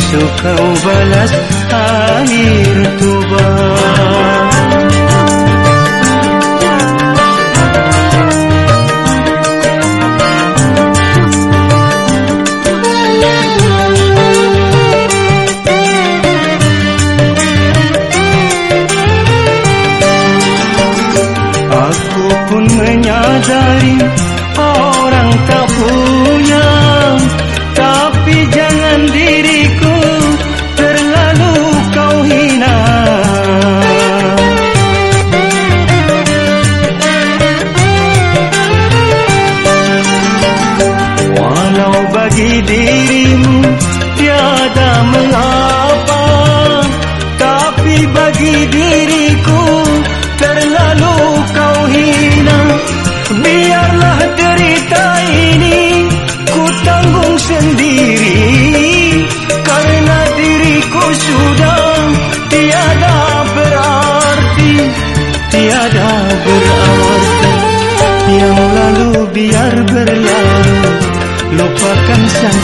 सुखबलस्थानि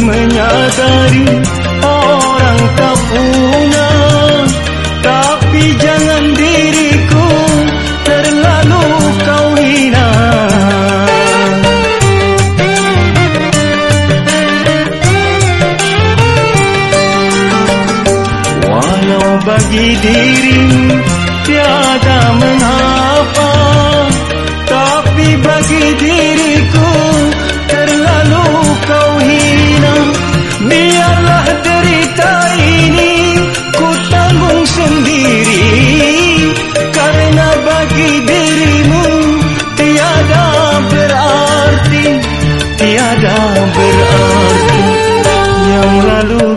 menyadari orang tak punya. Tapi jangan diriku terlalu kau hina Walau bagi diriku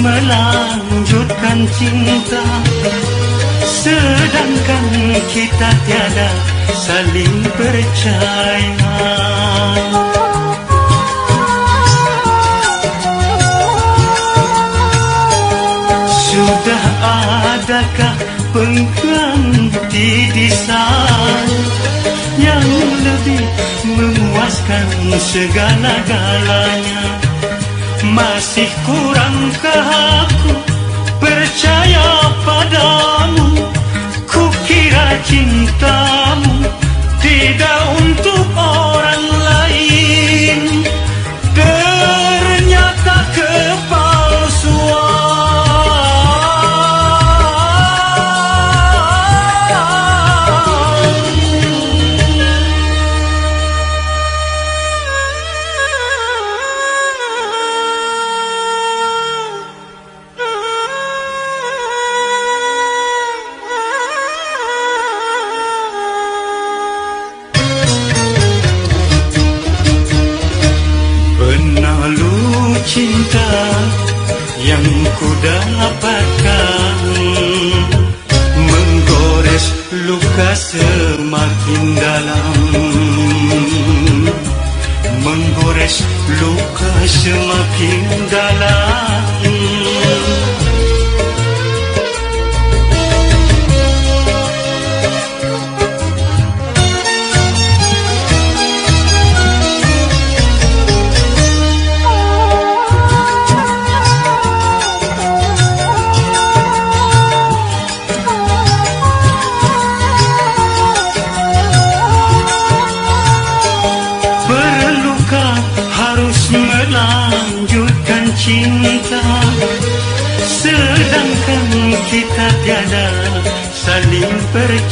menunjukkan cinta. Sedangkan kita tiada saling percaya. Sudah adakah pengganti di sana Yang lebih memuaskan segala-galanya Masih kurangkah aku? Percaya padamu Ku kira cintamu tidak untuk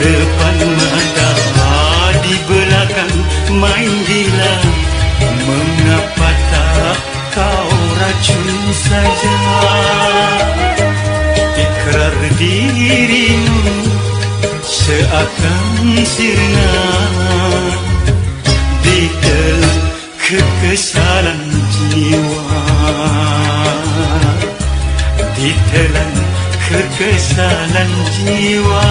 depan mata Di belakang main gila. Mengapa tak kau racun saja? Ikrar dirimu Seakan sirna. Ditelan kekesalan jiwa. Ditelan kekesalan jiwa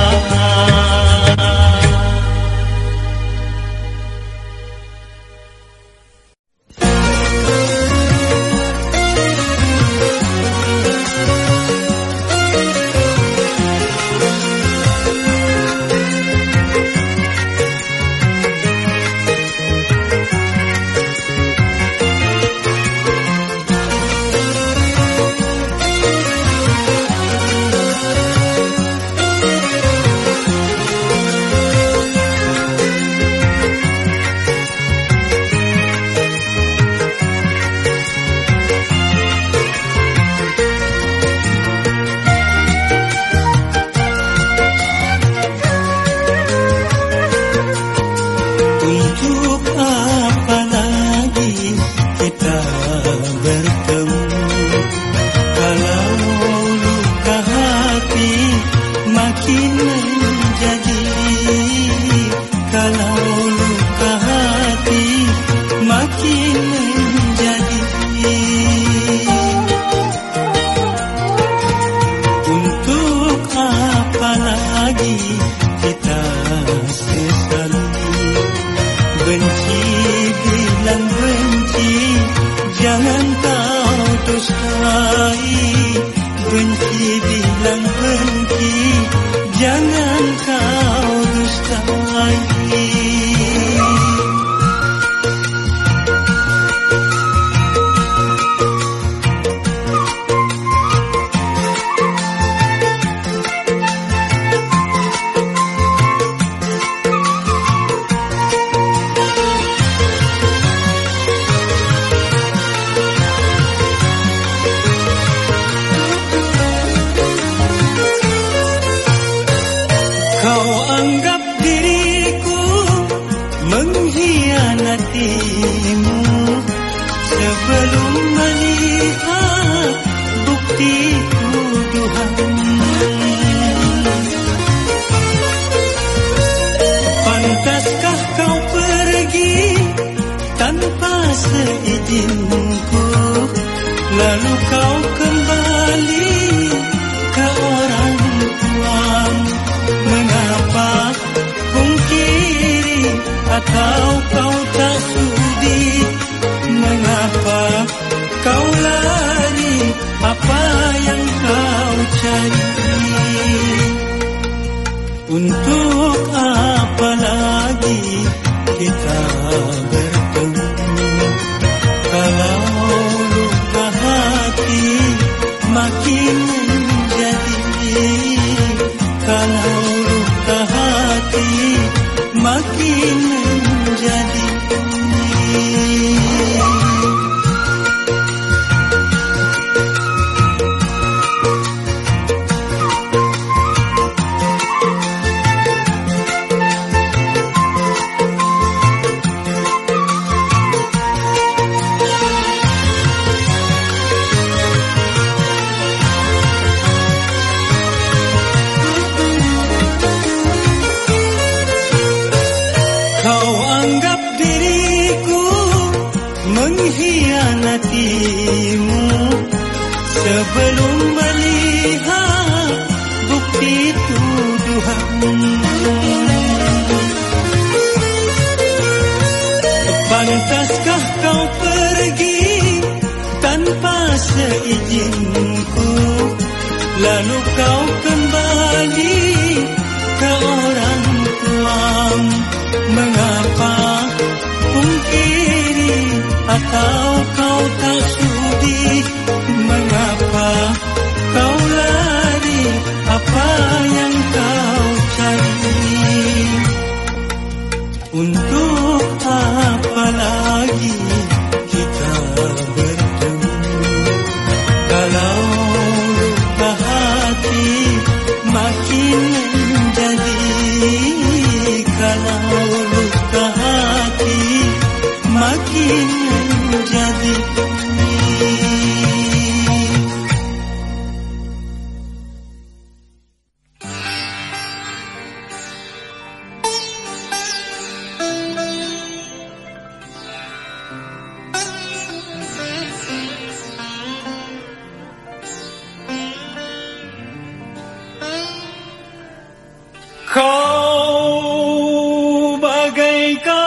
Alaika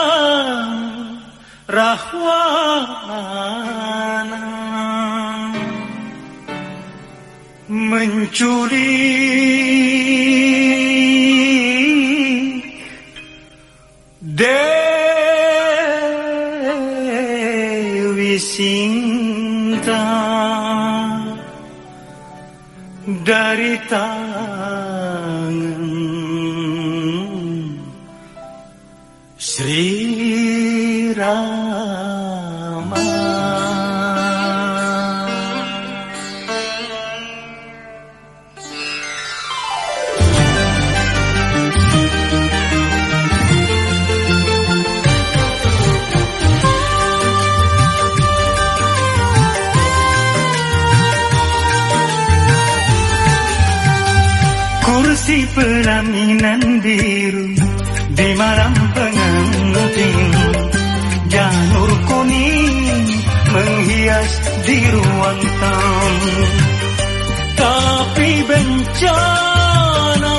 Rahwana. Mencuri Dewi Sinta. Dari tangan ruang tamu Tapi bencana.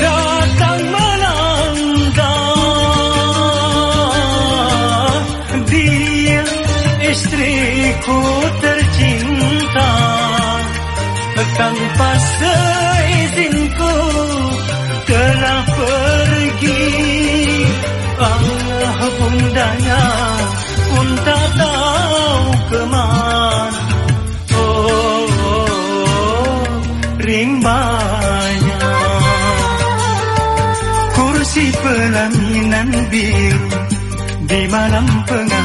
Datang melanda. Dia istriku tercinta. Tanpa sedih biru di malam pengantin.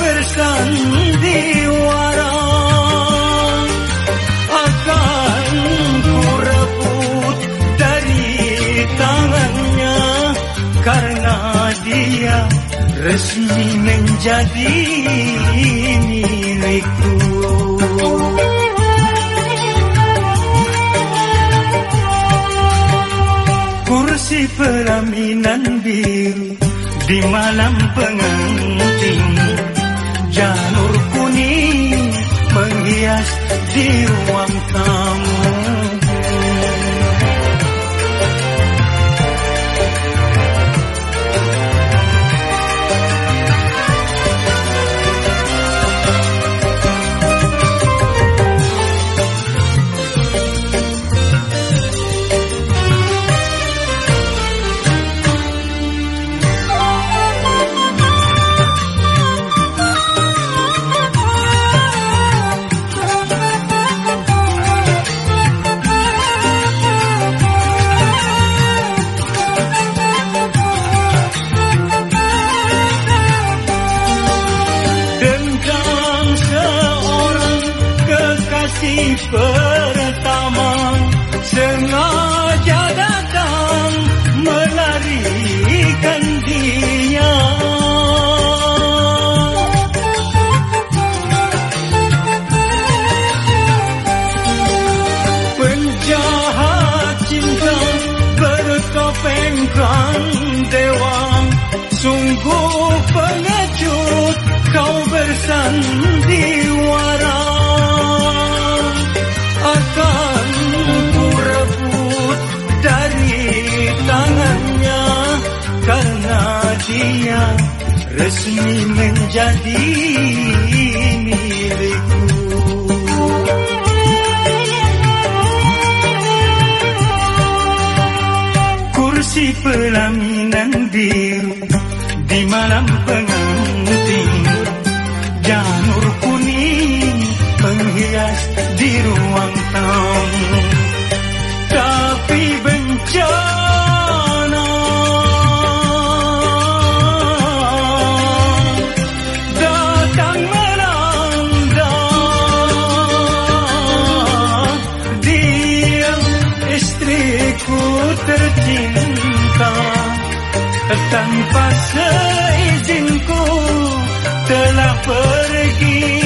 bersandiwara akan kurebut dari tangannya. Karena dia resmi menjadi milikku. Kursi pelaminan biru di malam pengang diuangkan tanpa seizinku telah pergi.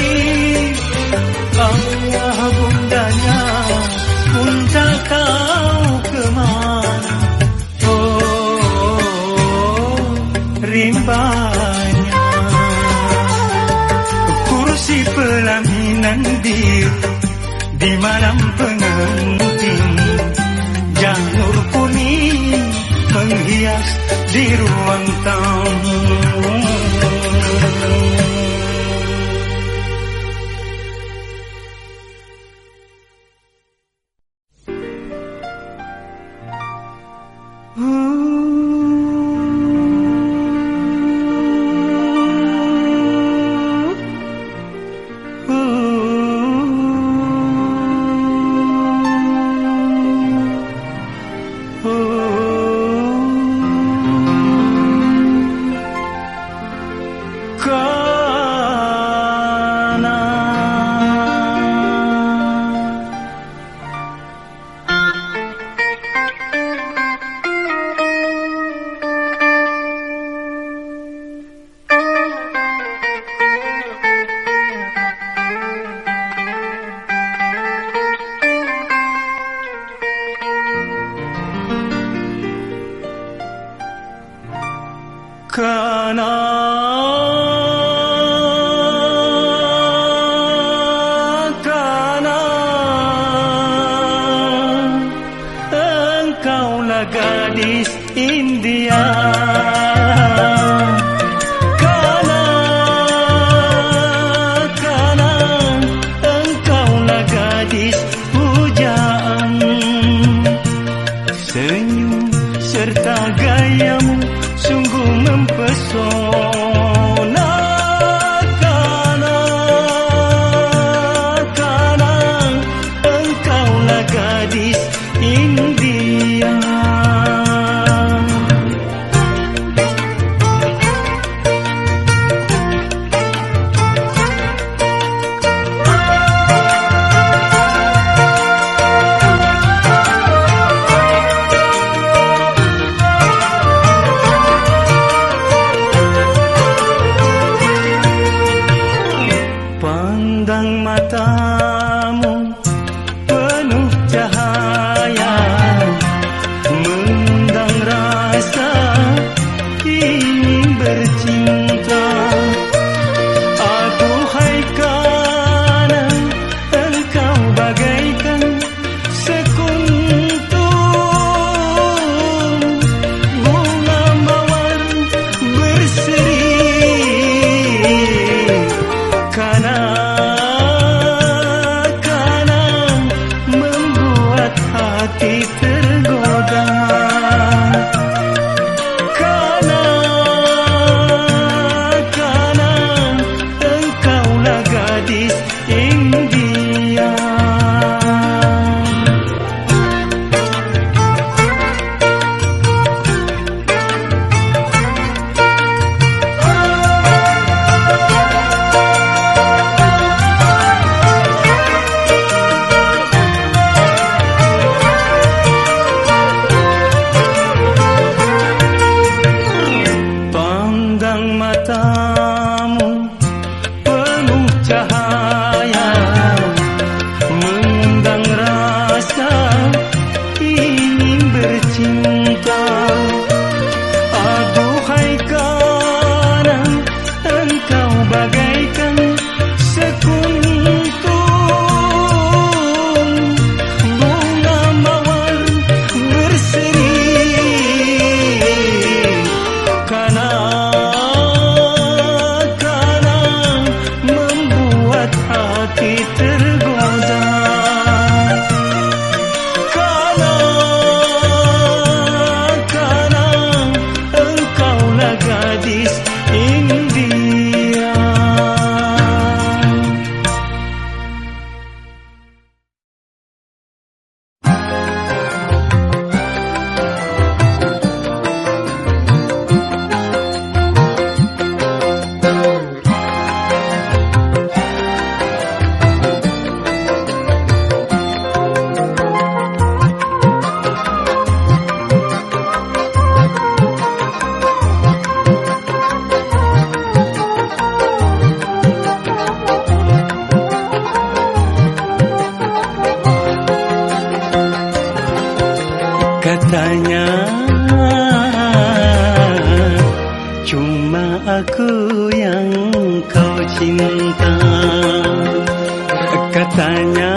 Então aku yang kau cinta. Katanya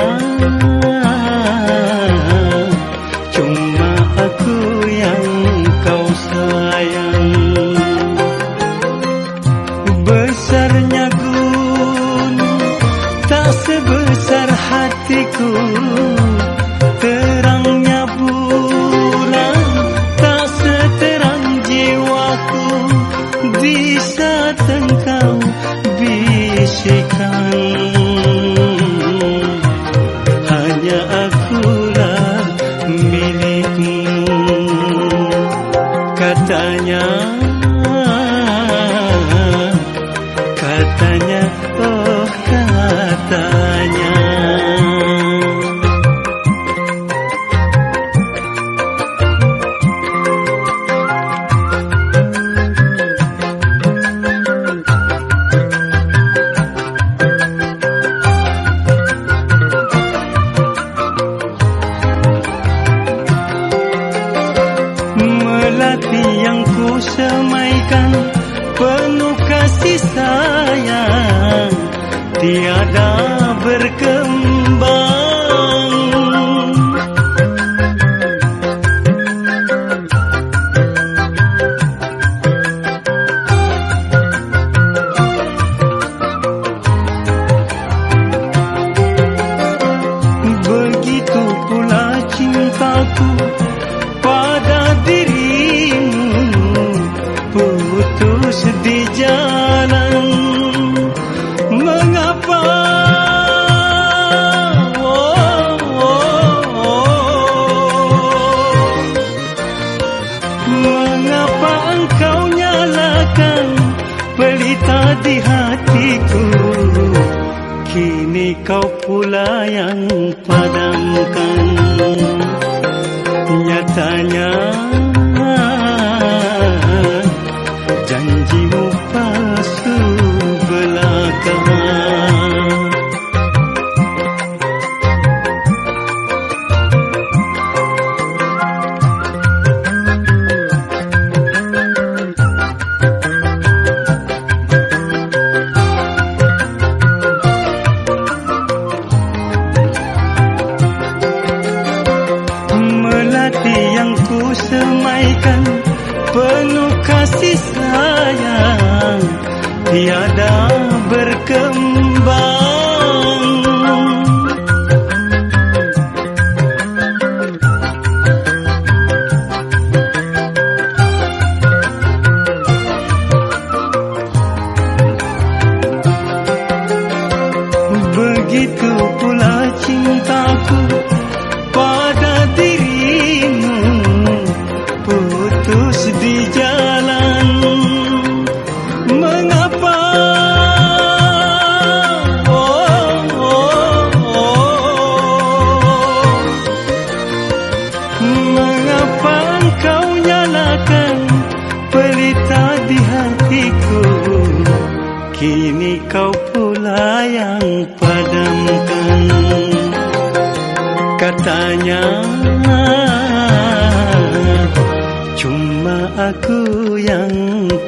Cuma aku yang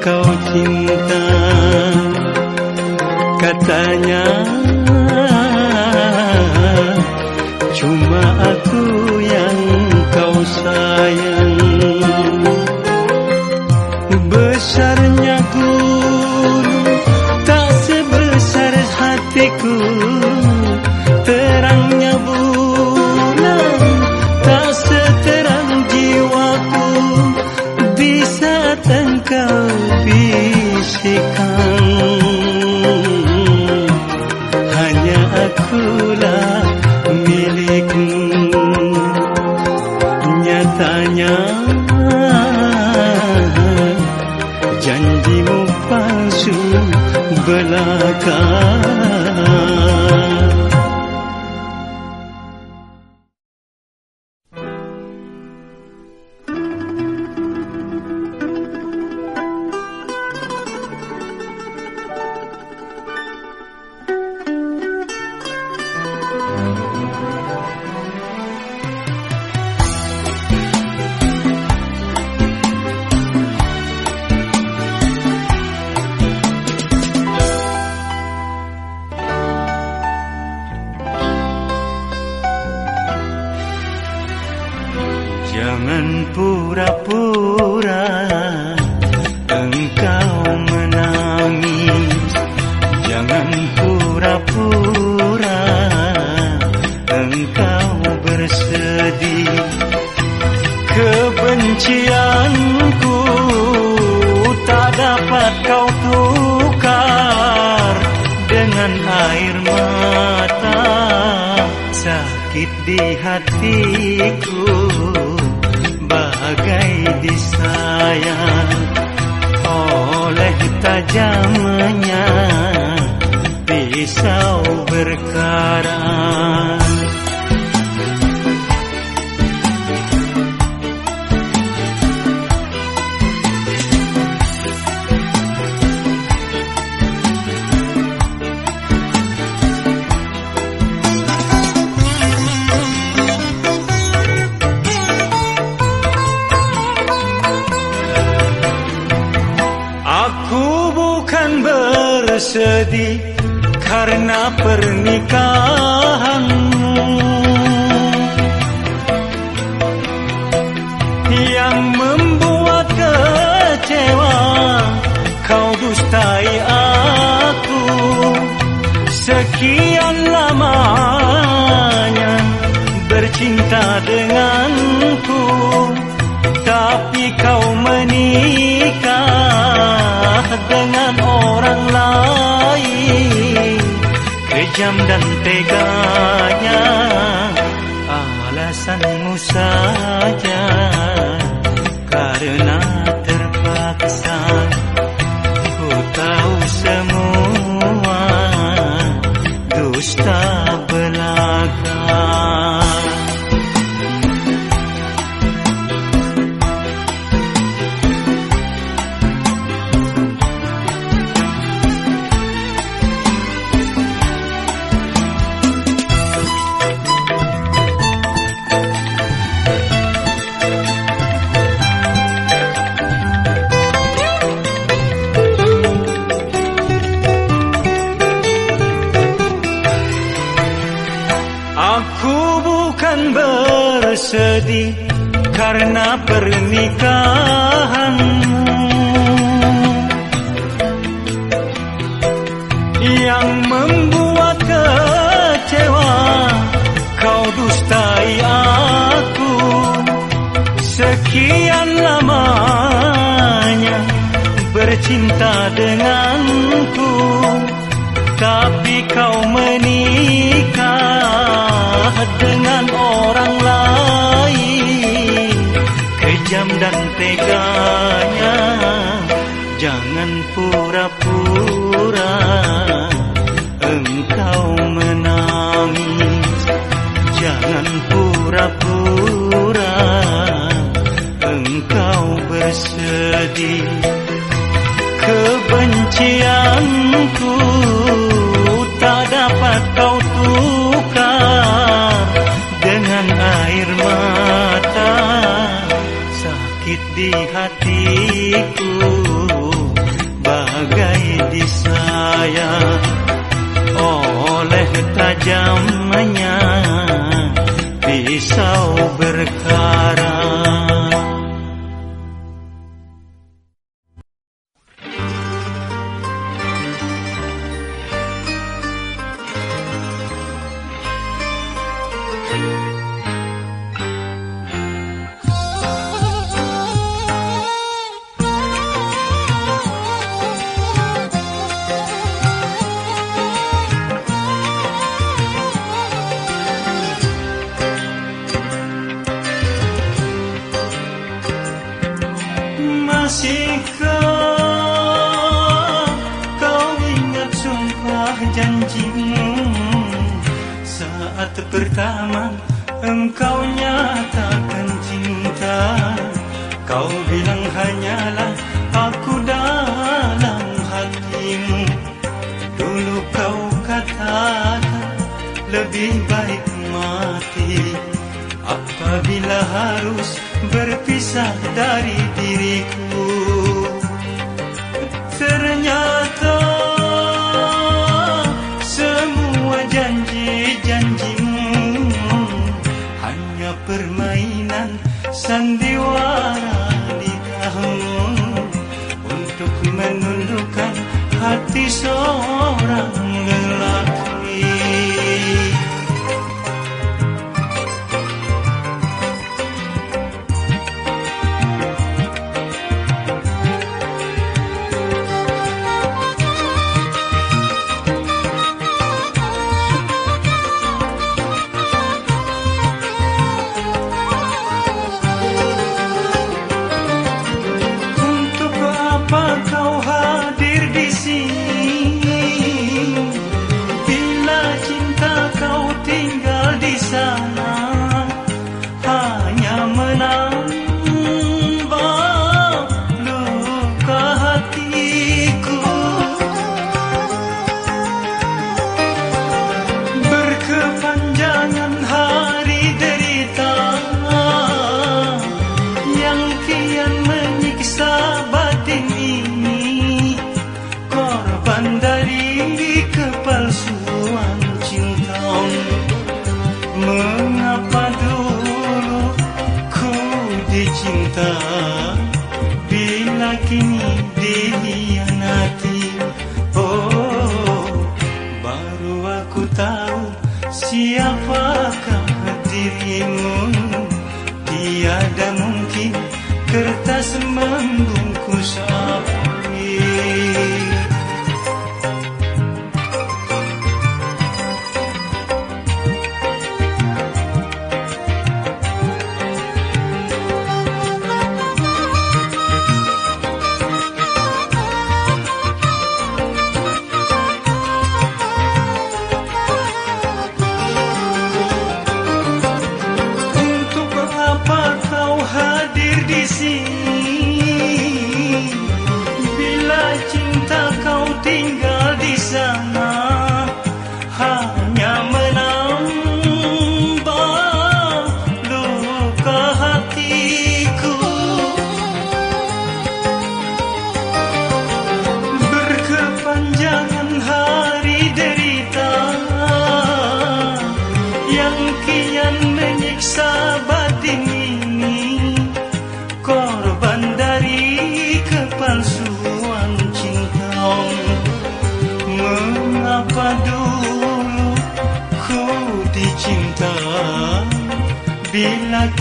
kau cinta Katanya. Cuma aku yang kau sayang. Besarnya guru Tak sebesar hatiku. dapat kau tukar dengan air mata sakit di hatiku bagai disayang oleh tajamnya pisau berkarat sedih karena pernikahan. Kejam dan teganya. Alasanmu saja karena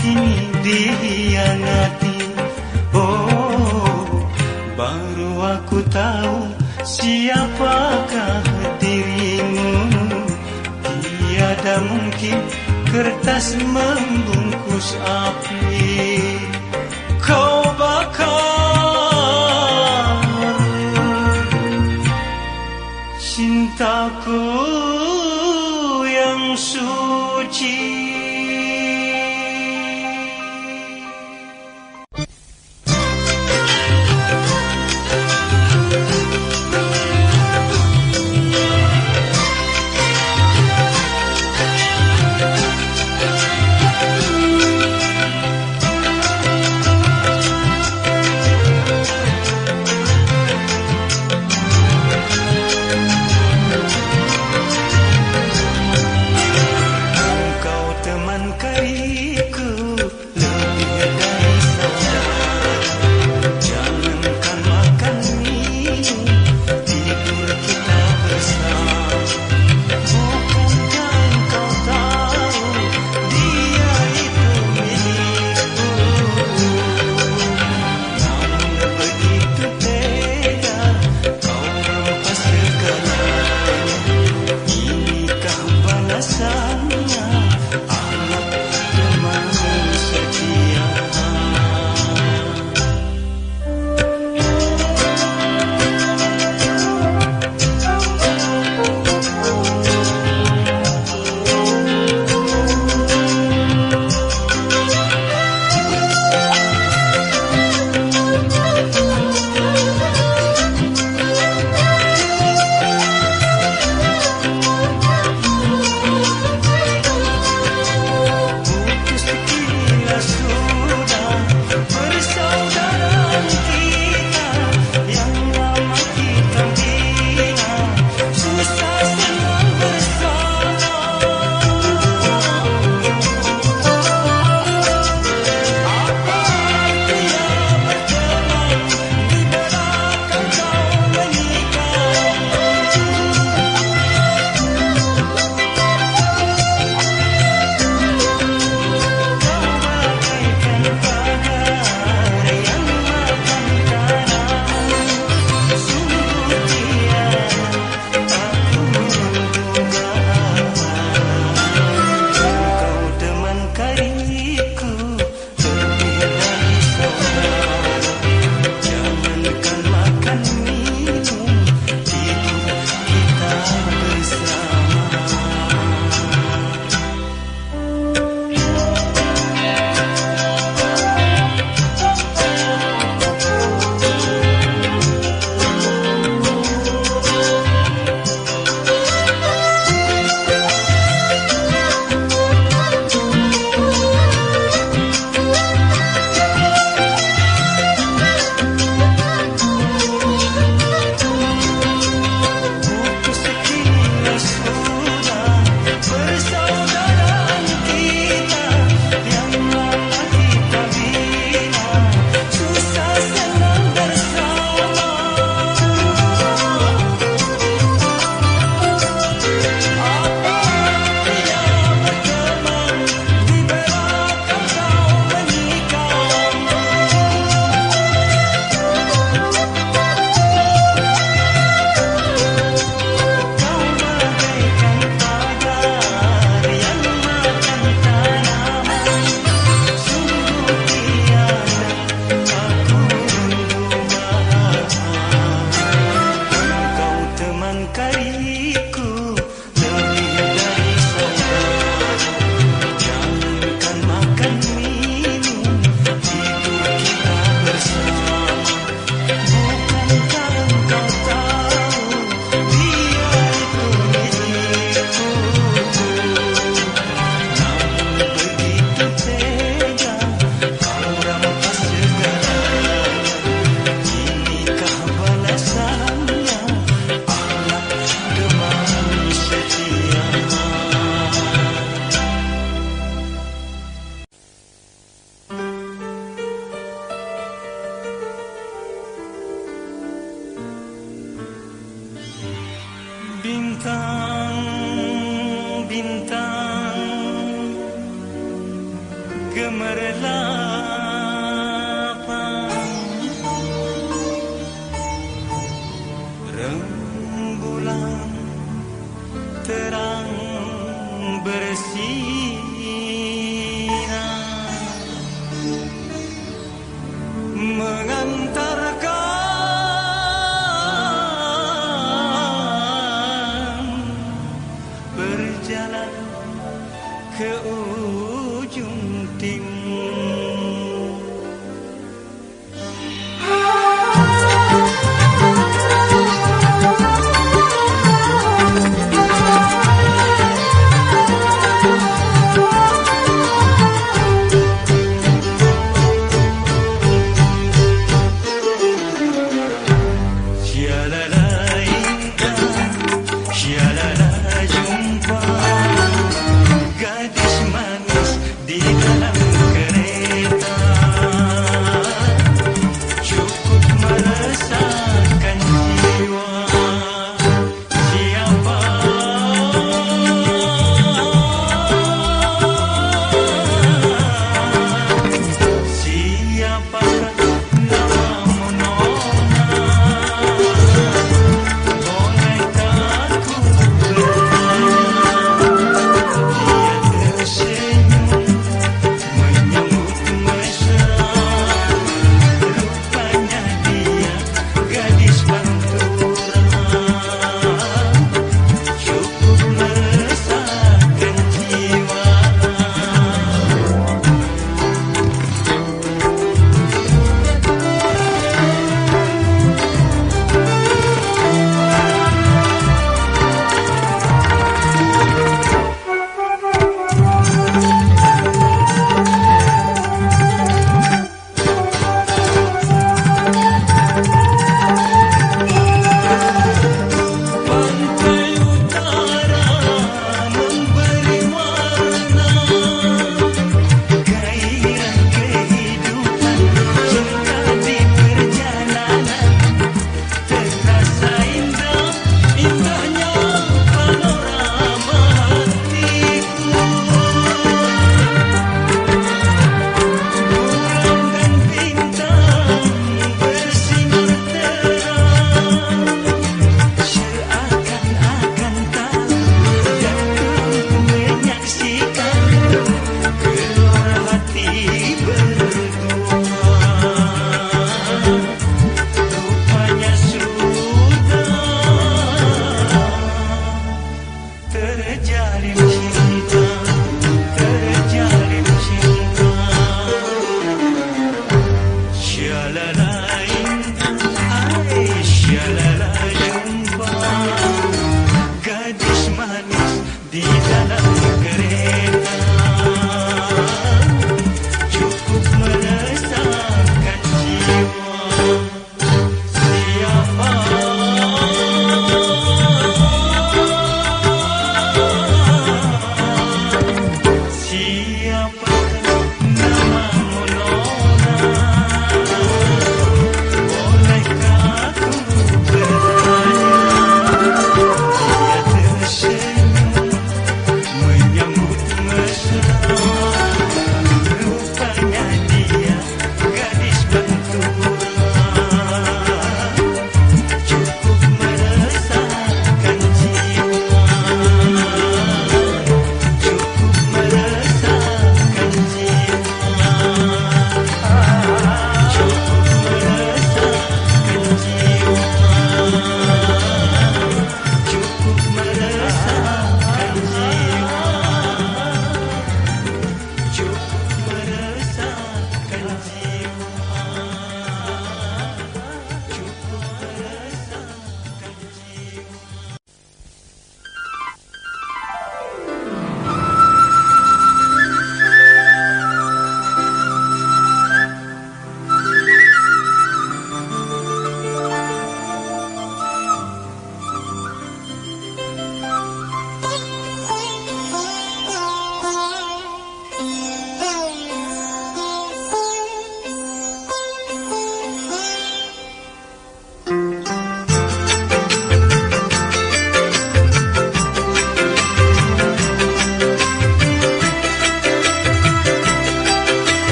kini dihianati. Oh, baru aku tahu siapakah dirimu. Tiada mungkin kertas membungkus api.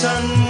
sun